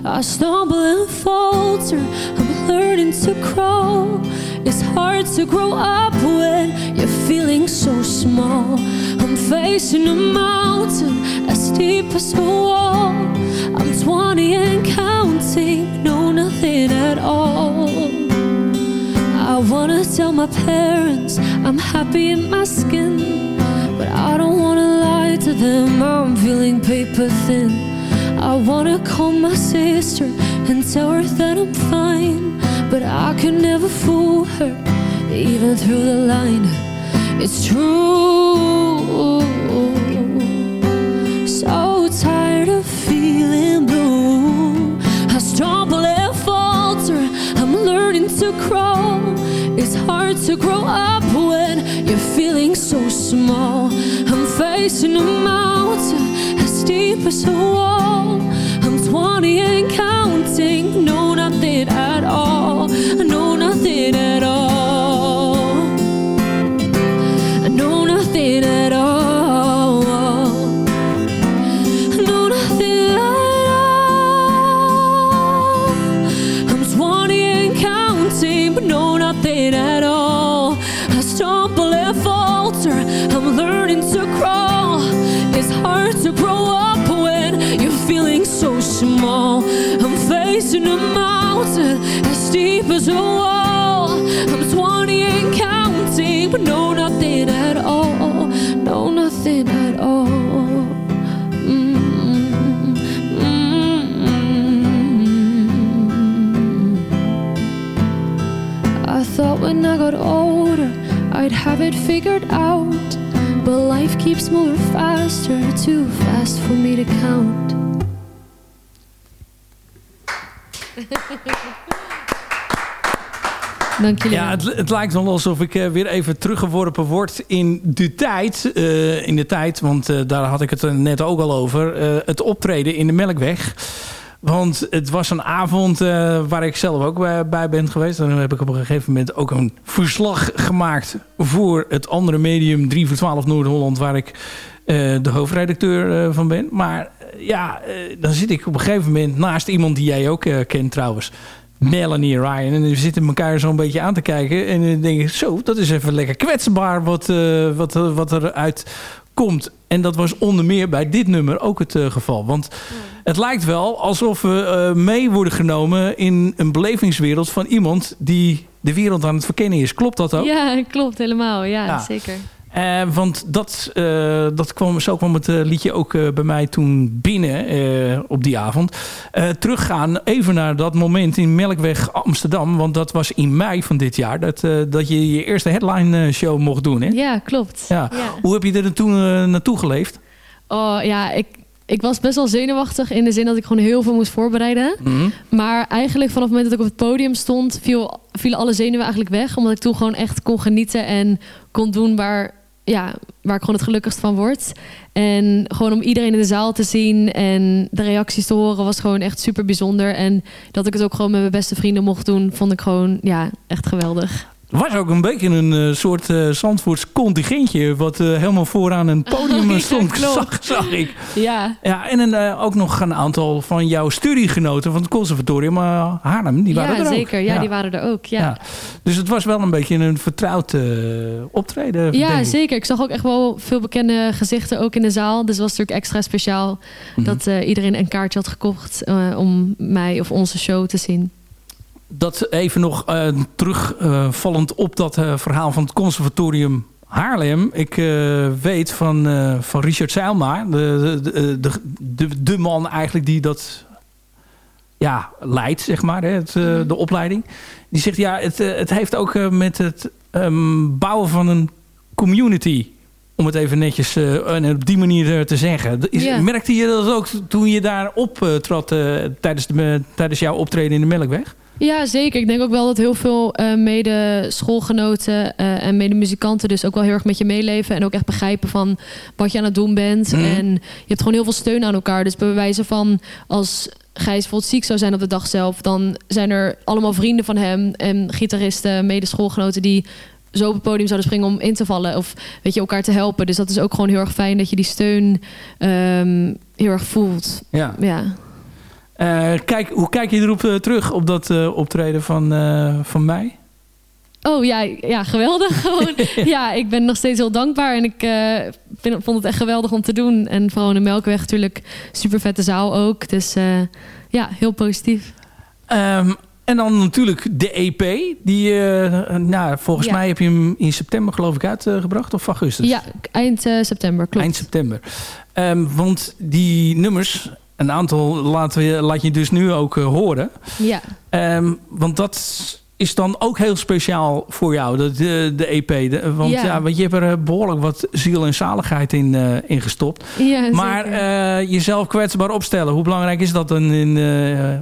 S11: I stumble and falter. I'm learning to crawl. It's hard to grow up when you're feeling so small. I'm facing a mountain as steep as a wall. I'm 20 and counting, no, nothing at all. I wanna tell my parents I'm happy in my skin, but I don't wanna lie to them, I'm feeling paper thin. I wanna call my sister and tell her that I'm fine. But I can never fool her, even through the line. It's true. So tired of feeling blue. I stumble and falter. I'm learning to crawl. It's hard to grow up when you're feeling so small. I'm facing a mountain steep as a wall. I'm 20 and counting. No, nothing at all. No, nothing at all. Steep as a wall. I'm 20 and counting, but no, nothing at all. No, nothing at all. Mm, mm. I thought when I got older, I'd have it figured out. But life keeps moving faster, too fast for me to count. Dank jullie.
S9: Ja, het, het lijkt wel alsof ik eh, weer even teruggeworpen word in de tijd. eh, in de tijd, want eh, daar had ik het net ook al over. het optreden in de Melkweg. Want het was een avond waar ik zelf ook bij, bij ben geweest. Dan heb ik op een gegeven moment ook een verslag gemaakt... voor het andere medium 3 voor 12 Noord-Holland... waar ik de hoofdredacteur van ben. Maar ja, dan zit ik op een gegeven moment naast iemand die jij ook kent trouwens... Melanie Ryan. En we zitten elkaar zo'n beetje aan te kijken. En dan denk ik, zo, dat is even lekker kwetsbaar wat, eh, wat, eh, wat eruit komt. En dat was onder meer bij dit nummer ook het eh, geval. Want het lijkt wel alsof we mee worden genomen in een belevingswereld van iemand die de wereld aan het verkennen is. Klopt dat ook?
S10: Ja, klopt helemaal. Ja,
S9: Ja.
S10: zeker.
S9: Eh, want dat, eh, dat kwam, zo kwam het eh, liedje ook bij mij toen binnen op die avond. Teruggaan even naar dat moment in Melkweg Amsterdam. Want dat was in mei van dit jaar. Dat, dat je je eerste headline show mocht doen. Hè?
S10: Ja, klopt.
S9: Ja.
S10: Ja.
S9: Hoe heb je er toen naartoe geleefd?
S10: Oh ja, ik, ik was best wel zenuwachtig in de zin dat ik gewoon heel veel moest voorbereiden. Maar eigenlijk vanaf het moment dat ik op het podium stond, viel, vielen alle zenuwen eigenlijk weg. Omdat ik toen gewoon echt kon genieten en kon doen waar, ja, waar ik gewoon het gelukkigst van word. En gewoon om iedereen in de zaal te zien en de reacties te horen was gewoon echt super bijzonder. En dat ik het ook gewoon met mijn beste vrienden mocht doen, vond ik gewoon ja, echt geweldig.
S9: Was ook een beetje een eh, soort eh Zandvoorts contingentje... wat eh, helemaal vooraan een podium
S10: Ja,
S9: stond, zag, zag ik.
S10: Ja,
S9: Ja, en een, ook nog een aantal van jouw studiegenoten van het conservatorium uh, Haarlem. Die waren
S10: ja
S9: er ook.
S10: zeker. Ja, die waren er ook. Ja.
S9: Ja. Dus het was wel een beetje een vertrouwd optreden.
S10: Ja,
S9: denk ik.
S10: zeker. Ik zag ook echt wel veel bekende gezichten ook in de zaal. Dus het was natuurlijk extra speciaal
S9: Mhm.
S10: dat iedereen een kaartje had gekocht om mij of onze show te zien.
S9: Dat even nog eh, terugvallend op dat eh, verhaal van het conservatorium Haarlem. Ik eh, weet van, eh, van Richard Seilma, de, de, de, de, de man eigenlijk die dat ja, leidt, zeg maar, hè, het, eh, de opleiding. Die zegt, ja, het, eh, het heeft ook eh, met het ehm, bouwen van een community... om het even netjes eh, en op die manier eh, te zeggen. Is. Merkte je dat ook toen je daar optrad eh, tijdens, de, tijdens jouw optreden in de Melkweg?
S10: Ja, zeker. Ik denk ook wel dat heel veel eh, mede-schoolgenoten eh, en mede-muzikanten dus ook wel heel erg met je meeleven. En ook echt begrijpen van wat je aan het doen bent.
S9: Mhm.
S10: En je hebt gewoon heel veel steun aan elkaar. Dus bij wijze van als Gijs bijvoorbeeld ziek zou zijn op de dag zelf... dan zijn er allemaal vrienden van hem en gitaristen, mede-schoolgenoten... die zo op het podium zouden springen om in te vallen. Of weet je, elkaar te helpen. Dus dat is ook gewoon heel erg fijn dat je die steun ehm, heel erg voelt.
S9: Ja.
S10: Ja.
S9: Eh, kijk, hoe kijk je erop eh, terug op dat eh, optreden van, van mij?
S10: Oh ja, ja geweldig. Gewoon, ja, ik ben nog steeds heel dankbaar. En ik vind, vond het echt geweldig om te doen. En vooral in de Melkweg natuurlijk super vette zaal ook. Dus ja, heel positief.
S9: Ehm, En dan natuurlijk de EP. Die, nou, volgens
S10: Ja.
S9: mij heb je hem in september geloof ik uitgebracht. Of augustus?
S10: Ja, eind september, klopt.
S9: Eind september. Ehm, want die nummers, een aantal laten we, laat je dus nu ook eh, horen.
S10: Ja.
S9: Ehm, want dat is dan ook heel speciaal voor jou, de, de, de EP. De- want, ja.
S10: Ja.
S9: want je hebt er eh, behoorlijk wat ziel en zaligheid in, eh, in gestopt.
S10: Ja,
S9: maar eh, jezelf kwetsbaar opstellen, hoe belangrijk is dat? Dan in,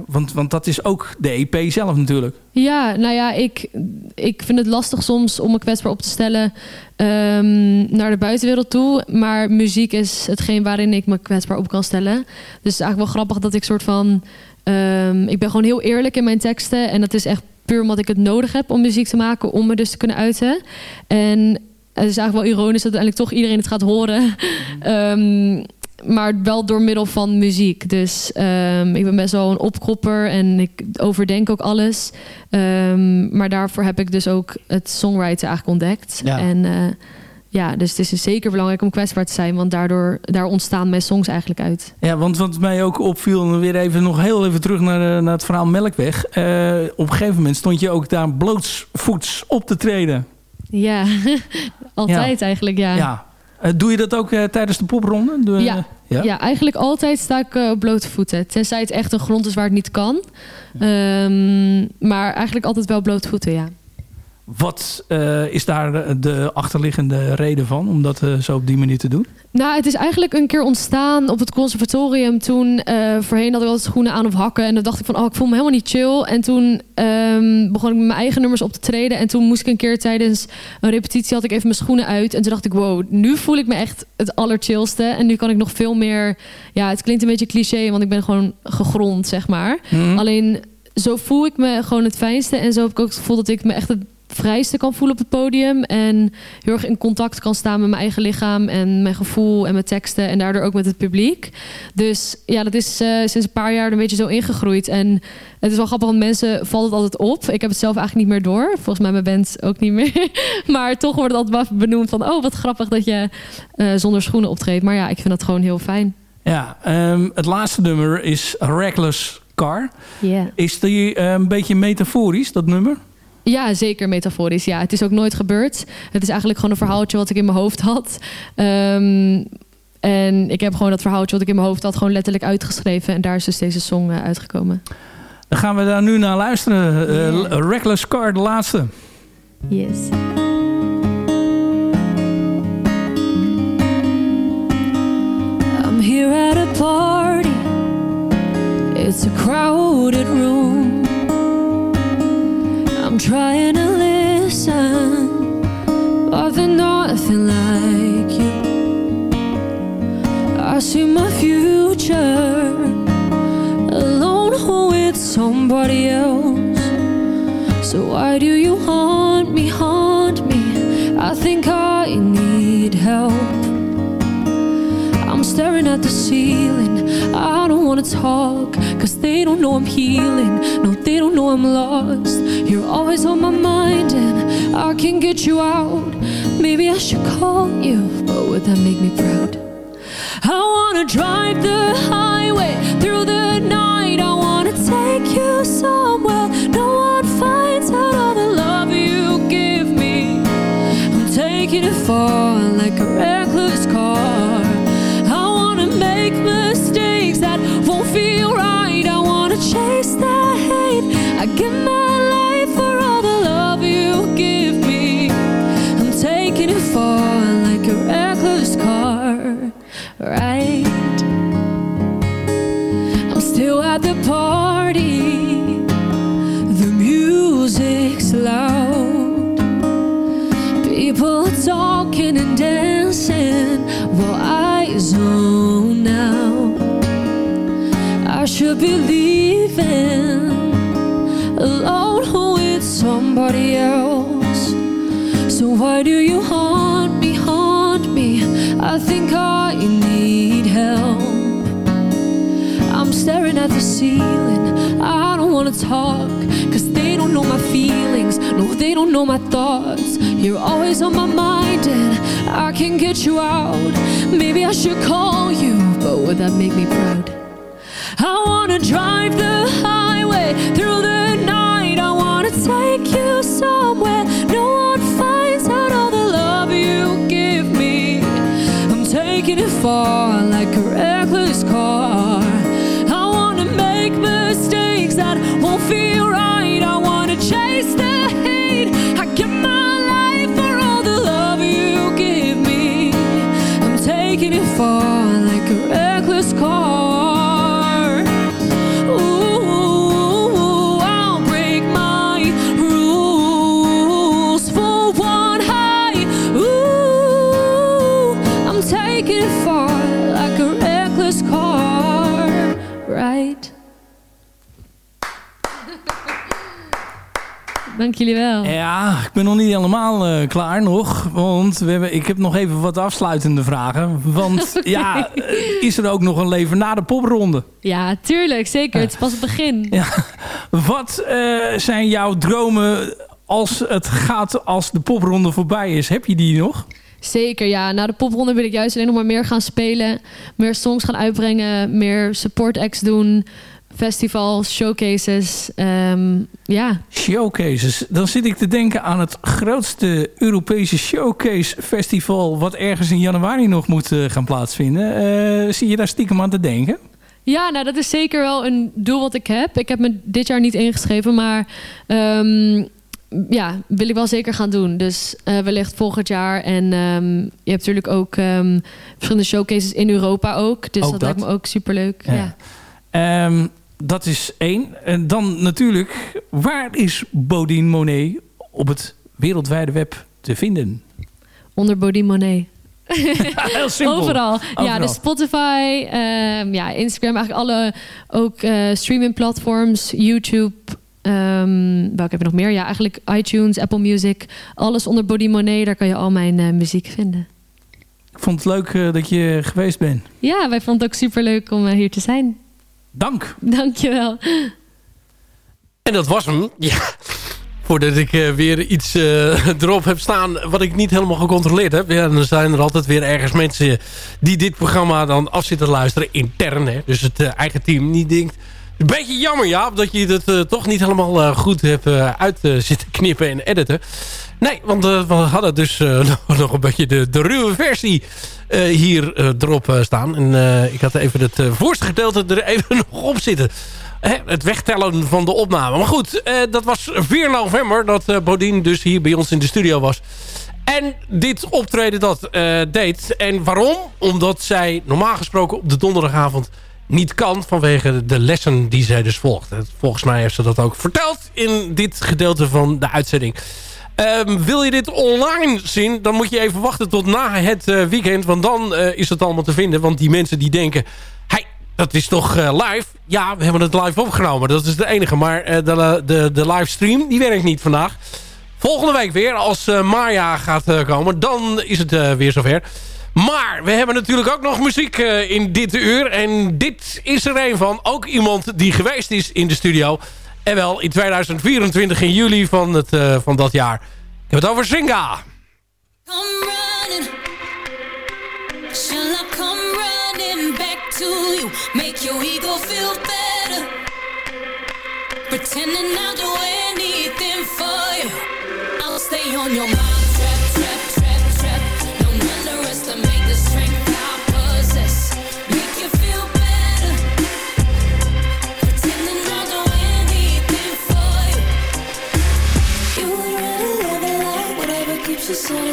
S9: want, want dat is ook de EP zelf natuurlijk.
S10: Ja, nou ja, ik, ik vind het lastig soms om me kwetsbaar op te stellen ehm, naar de buitenwereld toe. Maar muziek is hetgeen waarin ik me kwetsbaar op kan stellen. Dus het is eigenlijk wel grappig dat ik soort van... ehm, ik ben gewoon heel eerlijk in mijn teksten. En dat is echt puur omdat ik het nodig heb om muziek te maken. Om me dus te kunnen uiten. En het is eigenlijk wel ironisch dat uiteindelijk toch iedereen het gaat horen. Ehm, maar wel door middel van muziek. Dus ehm, ik ben best wel een opkropper en ik overdenk ook alles. Ehm, maar daarvoor heb ik dus ook het songwriten eigenlijk ontdekt.
S9: Ja.
S10: En eh, ja, dus het is dus zeker belangrijk om kwetsbaar te zijn, want daardoor daar ontstaan mijn songs eigenlijk uit.
S9: Ja, want wat mij ook opviel, en weer even nog heel even terug naar, eh, naar het verhaal Melkweg. Eh, op een gegeven moment stond je ook daar blootsvoets op te treden.
S10: Ja, altijd eigenlijk, ja.
S9: Ja. Eh, doe je dat ook tijdens de popronde? Doe,
S10: Ja.
S9: ja?
S10: Ja, eigenlijk altijd sta ik op blote voeten. Tenzij het echt een grond is waar het niet kan. Ehm, maar eigenlijk altijd wel blote voeten, ja.
S9: Wat eh, is daar de- de achterliggende reden van om dat eh, zo op die manier te doen?
S10: Nou, het is eigenlijk een keer ontstaan op het conservatorium. Toen eh, voorheen had ik altijd schoenen aan of hakken. En dan dacht ik van, oh, ik voel me helemaal niet chill. En toen ehm, begon ik met mijn eigen nummers op te treden. En toen moest ik een keer tijdens een repetitie had ik even mijn schoenen uit. En toen dacht ik, wow, nu voel ik me echt het allerchillste. En nu kan ik nog veel meer... Ja, het klinkt een beetje cliché, want ik ben gewoon gegrond, zeg maar.
S9: Mhm.
S10: Alleen zo voel ik me gewoon het fijnste. En zo heb ik ook het gevoel dat ik me echt het vrijste kan voelen op het podium. En heel erg in contact kan staan met mijn eigen lichaam en mijn gevoel en mijn teksten. En daardoor ook met het publiek. Dus ja, dat is eh, sinds een paar jaar een beetje zo ingegroeid. En het is wel grappig, want mensen valt het altijd op. Ik heb het zelf eigenlijk niet meer door. Volgens mij mijn band ook niet meer. maar toch wordt het altijd benoemd van... oh, wat grappig dat je eh, zonder schoenen optreedt. Maar ja, ik vind dat gewoon heel fijn.
S9: Ja, ehm, het laatste nummer is Reckless Car.
S10: Ja.
S9: Is die eh, een beetje metaforisch, dat nummer?
S10: Ja, zeker metaforisch. Ja, het is ook nooit gebeurd. Het is eigenlijk gewoon een verhaaltje wat ik in mijn hoofd had. Ehm, en ik heb gewoon dat verhaaltje wat ik in mijn hoofd had... gewoon letterlijk uitgeschreven. En daar is dus deze song eh, uitgekomen.
S9: Dan gaan we daar nu naar luisteren. Eh. Reckless Car, de laatste.
S10: Yes.
S11: I'm here at a party. It's a crowded room. I'm trying to listen, but they're nothing like you. I see my future alone with somebody else. So why do you haunt me, haunt me? I think I need help. I'm staring at the ceiling. I don't wanna talk, cause they don't know I'm healing. No, they don't know I'm lost. You're always on my mind, and I can get you out. Maybe I should call you, but would that make me proud? I wanna drive the highway through the night. I wanna take you somewhere no one finds out all the love you give me. I'm taking it far like a reckless should be leaving alone with somebody else. So why do you haunt me, haunt me? I think I need help. I'm staring at the ceiling. I don't wanna talk, cause they don't know my feelings. No, they don't know my thoughts. You're always on my mind, and I can't get you out. Maybe I should call you, but would that make me proud? wanna drive the highway through the night. I wanna take you somewhere. No one finds out all the love you give me. I'm taking it far like a reckless car. Dank jullie wel.
S9: Ja, ik ben nog niet helemaal eh, klaar nog. Want we hebben, ik heb nog even wat afsluitende vragen. Want ja, eh, is er ook nog een leven na de popronde?
S10: Ja, tuurlijk. Zeker. Het is pas het begin.
S9: Ja. Wat eh, zijn jouw dromen als het gaat als de popronde voorbij is? Heb je die nog?
S10: Zeker, ja. Na de popronde wil ik juist alleen nog maar meer gaan spelen. Meer songs gaan uitbrengen. Meer support acts doen. Festivals, showcases. Ehm, ja.
S9: Showcases. Dan zit ik te denken aan het grootste Europese showcase festival... wat ergens in januari nog moet eh, gaan plaatsvinden. Eh, zie je daar stiekem aan te denken?
S10: Ja, nou dat is zeker wel een doel wat ik heb. Ik heb me dit jaar niet ingeschreven, maar ehm, ja, wil ik wel zeker gaan doen. Dus eh, wellicht volgend jaar. En ehm, je hebt natuurlijk ook verschillende showcases in Europa ook. Dus
S9: Ook
S10: dat,
S9: dat.
S10: lijkt me ook superleuk. Ja.
S9: Ja. Dat is één. En dan natuurlijk, waar is Bodine Monet op het wereldwijde web te vinden?
S10: Onder Bodine Monet.
S9: Heel simpel.
S10: Overal. Ja, dus Spotify, ehm, ja, Instagram, eigenlijk alle ook eh, streaming platforms, YouTube. ehm welke heb je nog meer? Ja, eigenlijk iTunes, Apple Music. Alles onder Body Monet, daar kan je al mijn eh, muziek vinden.
S9: Ik vond het leuk eh, dat je geweest bent.
S10: Ja, wij vonden het ook superleuk om hier te zijn.
S9: Dank.
S10: Dankjewel.
S6: En dat was hem. Ja. Voordat ik eh, weer iets eh, erop heb staan wat ik niet helemaal gecontroleerd heb. Ja, dan zijn er altijd weer ergens mensen die dit programma dan af zitten luisteren. Intern, hè. Dus het eh, eigen team niet denkt... Een beetje jammer, ja, dat je het eh, toch niet helemaal eh, goed hebt eh, uit zitten knippen en editen. Nee, want we hadden dus nog- een beetje de, de ruwe versie hier erop staan. En ik had even het voorste gedeelte er even nog op zitten. Hè, het wegtellen van de opname. Maar goed, dat was 4 november dat Bodien dus hier bij ons in de studio was. En dit optreden dat deed. En waarom? Omdat zij normaal gesproken op de donderdagavond niet kan vanwege de lessen die zij dus volgt. Eh, Volgens mij heeft ze dat ook verteld in dit gedeelte van de uitzending. Ehm, wil je dit online zien, dan moet je even wachten tot na het eh, weekend. Want dan eh, is het allemaal te vinden. Want die mensen die denken... Hey, dat is toch live? Ja, we hebben het live opgenomen. Dat is de enige. Maar de, de, de livestream, die werkt niet vandaag. Volgende week weer, als Maya gaat komen, dan is het weer zover. Maar we hebben natuurlijk ook nog muziek eh, in dit uur. En dit is er een van. Ook iemand die geweest is in de studio. En wel in 2024 in juli van, het, eh, van dat jaar. Ik heb het over Zinga.
S13: Make feel better. Pretending anything for you. I'll stay on your mind.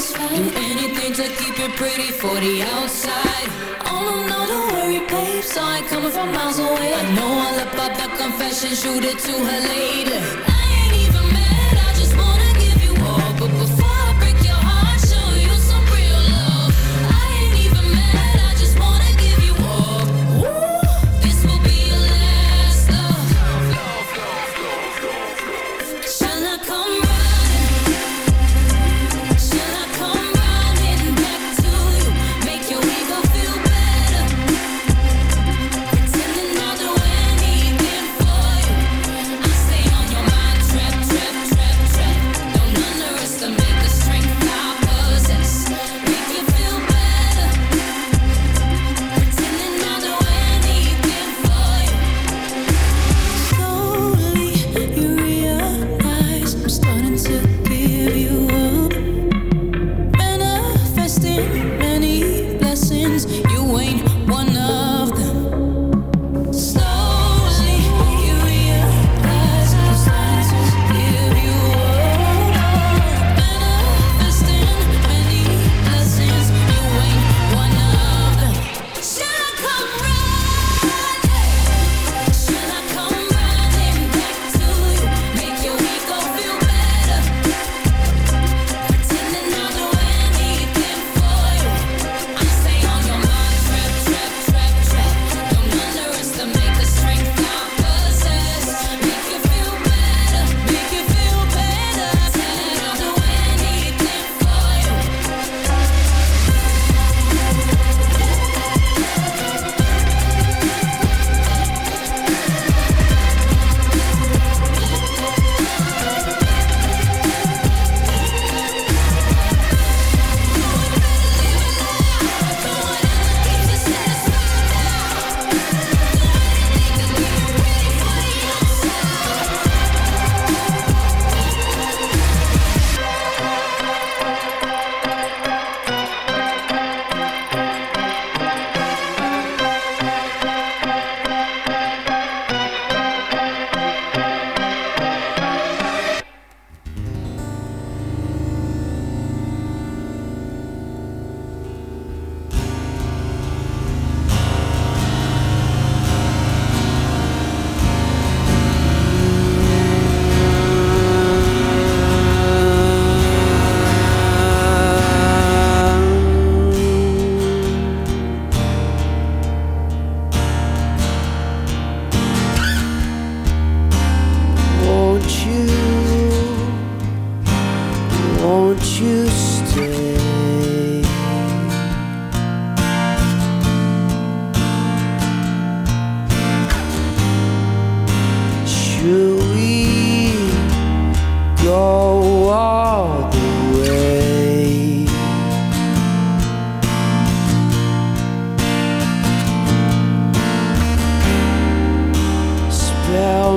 S13: Satisfied. Do anything to keep it pretty for the outside. Oh no, no, don't worry, babe. Saw coming from miles away. I know let pop that confession, shoot it to her later.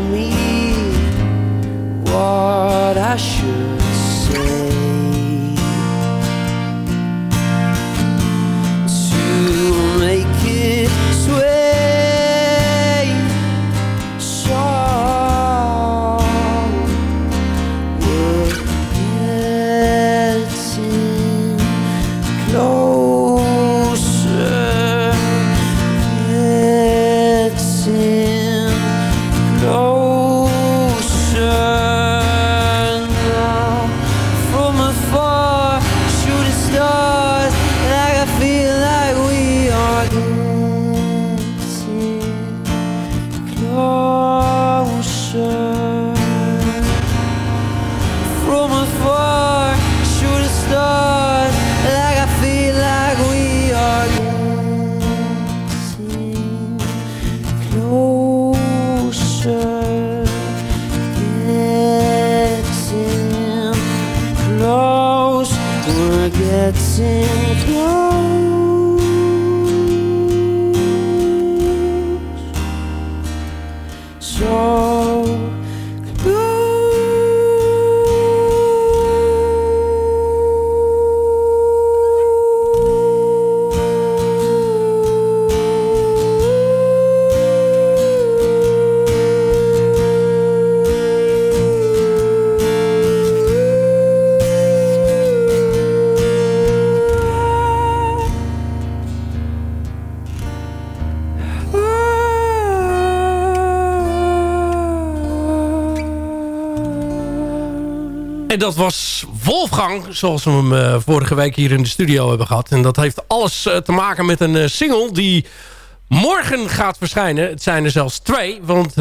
S8: Me
S6: En dat was Wolfgang, zoals we hem eh, vorige week hier in de studio hebben gehad. En dat heeft alles eh, te maken met een eh, single die morgen gaat verschijnen. Het zijn er zelfs twee, want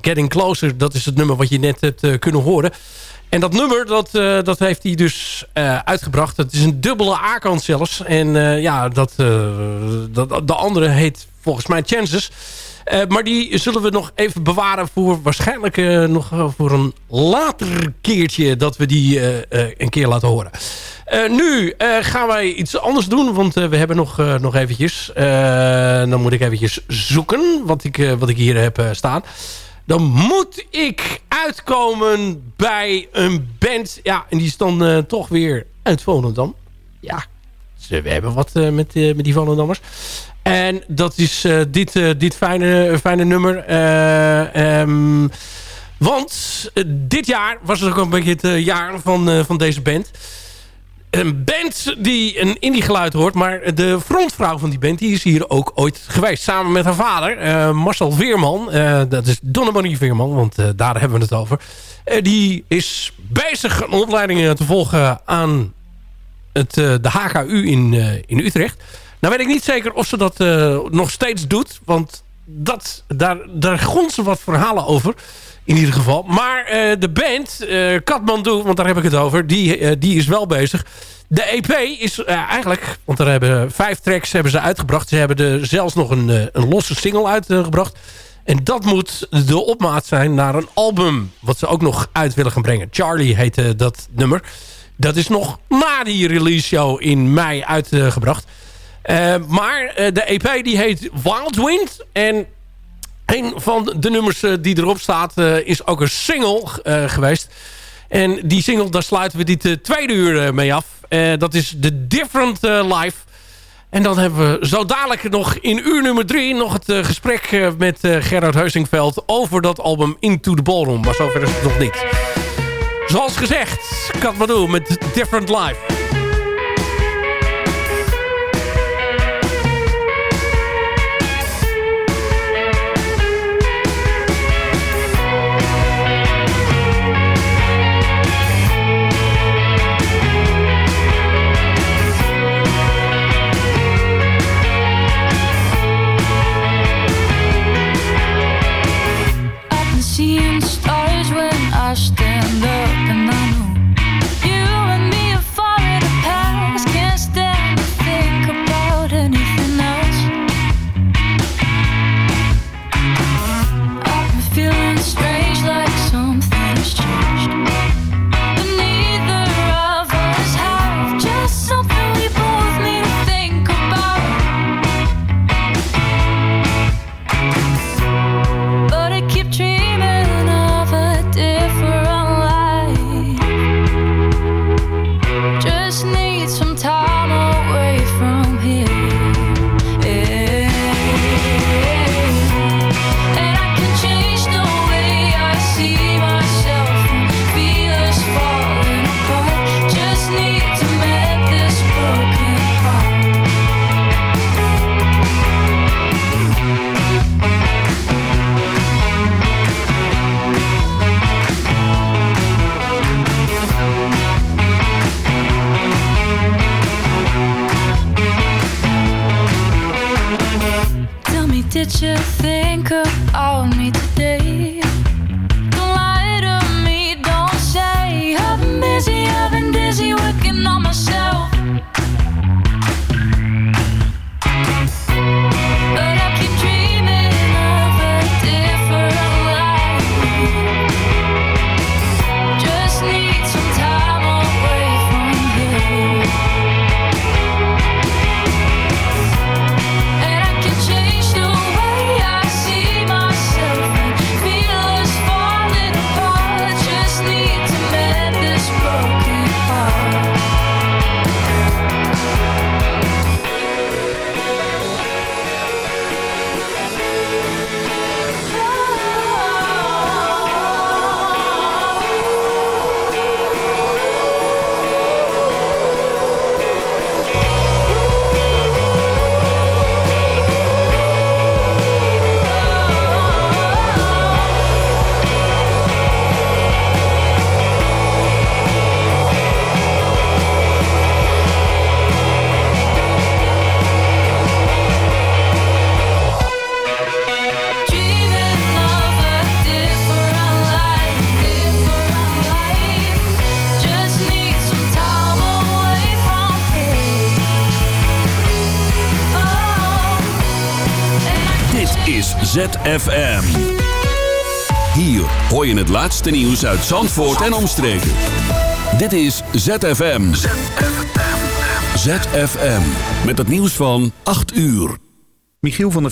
S6: Getting Closer, dat is het nummer wat je net hebt kunnen horen. En dat nummer, dat, dat heeft hij dus uitgebracht. Het is een dubbele A-kant zelfs. En ja, dat, dat, de andere heet volgens mij Chances. Eh, maar die zullen we nog even bewaren voor waarschijnlijk eh, nog eh, voor een later keertje dat we die een keer laten horen. Nu gaan wij iets anders doen, want we hebben nog, nog eventjes. Dan moet ik eventjes zoeken wat ik, wat ik hier heb staan. Dan moet ik uitkomen bij een band. Ja, en die is dan toch weer uit Volendam. Ja, ze- we hebben wat met, eh, met die Volendammers. En dat is eh, dit, eh, dit fijne, fijne nummer. Eh, ehm, want dit jaar was het ook een beetje het jaar van, van deze band. Een band die een indie geluid hoort. Maar de frontvrouw van die band die is hier ook ooit geweest. Samen met haar vader, Marcel Veerman. Dat is Donna Marie Veerman, want daar hebben we het over. Die is bezig een opleiding te volgen aan het, de HKU in, in Utrecht. Nou weet ik niet zeker of ze dat eh, nog steeds doet. Want dat, daar, daar gonzen wat verhalen over. In ieder geval. Maar eh, de band, Kathmandu, want daar heb ik het over. Die, die is wel bezig. De EP is eigenlijk... Want er hebben vijf tracks hebben ze uitgebracht. Ze hebben er zelfs nog een, een losse single uitgebracht. En dat moet de opmaat zijn naar een album. Wat ze ook nog uit willen gaan brengen. Charlie heette dat nummer. Dat is nog na die release show in mei uitgebracht. Eh, maar eh, de EP die heet Wild Wind. En een van de nummers eh, die erop staat is ook een single geweest. En die single, daar sluiten we dit tweede uur mee af. Dat is The Different Life. En dan hebben we zo dadelijk nog in uur nummer drie... nog het gesprek met eh, Gerard Heusingveld... over dat album Into the Ballroom. Maar zover is het nog niet. Zoals gezegd, Kathmandu met Different Life.
S11: You think about me
S13: laatste nieuws uit Zandvoort en omstreken. Dit is ZFM. ZFM. Met het nieuws van 8 uur.
S1: Michiel van der Velde.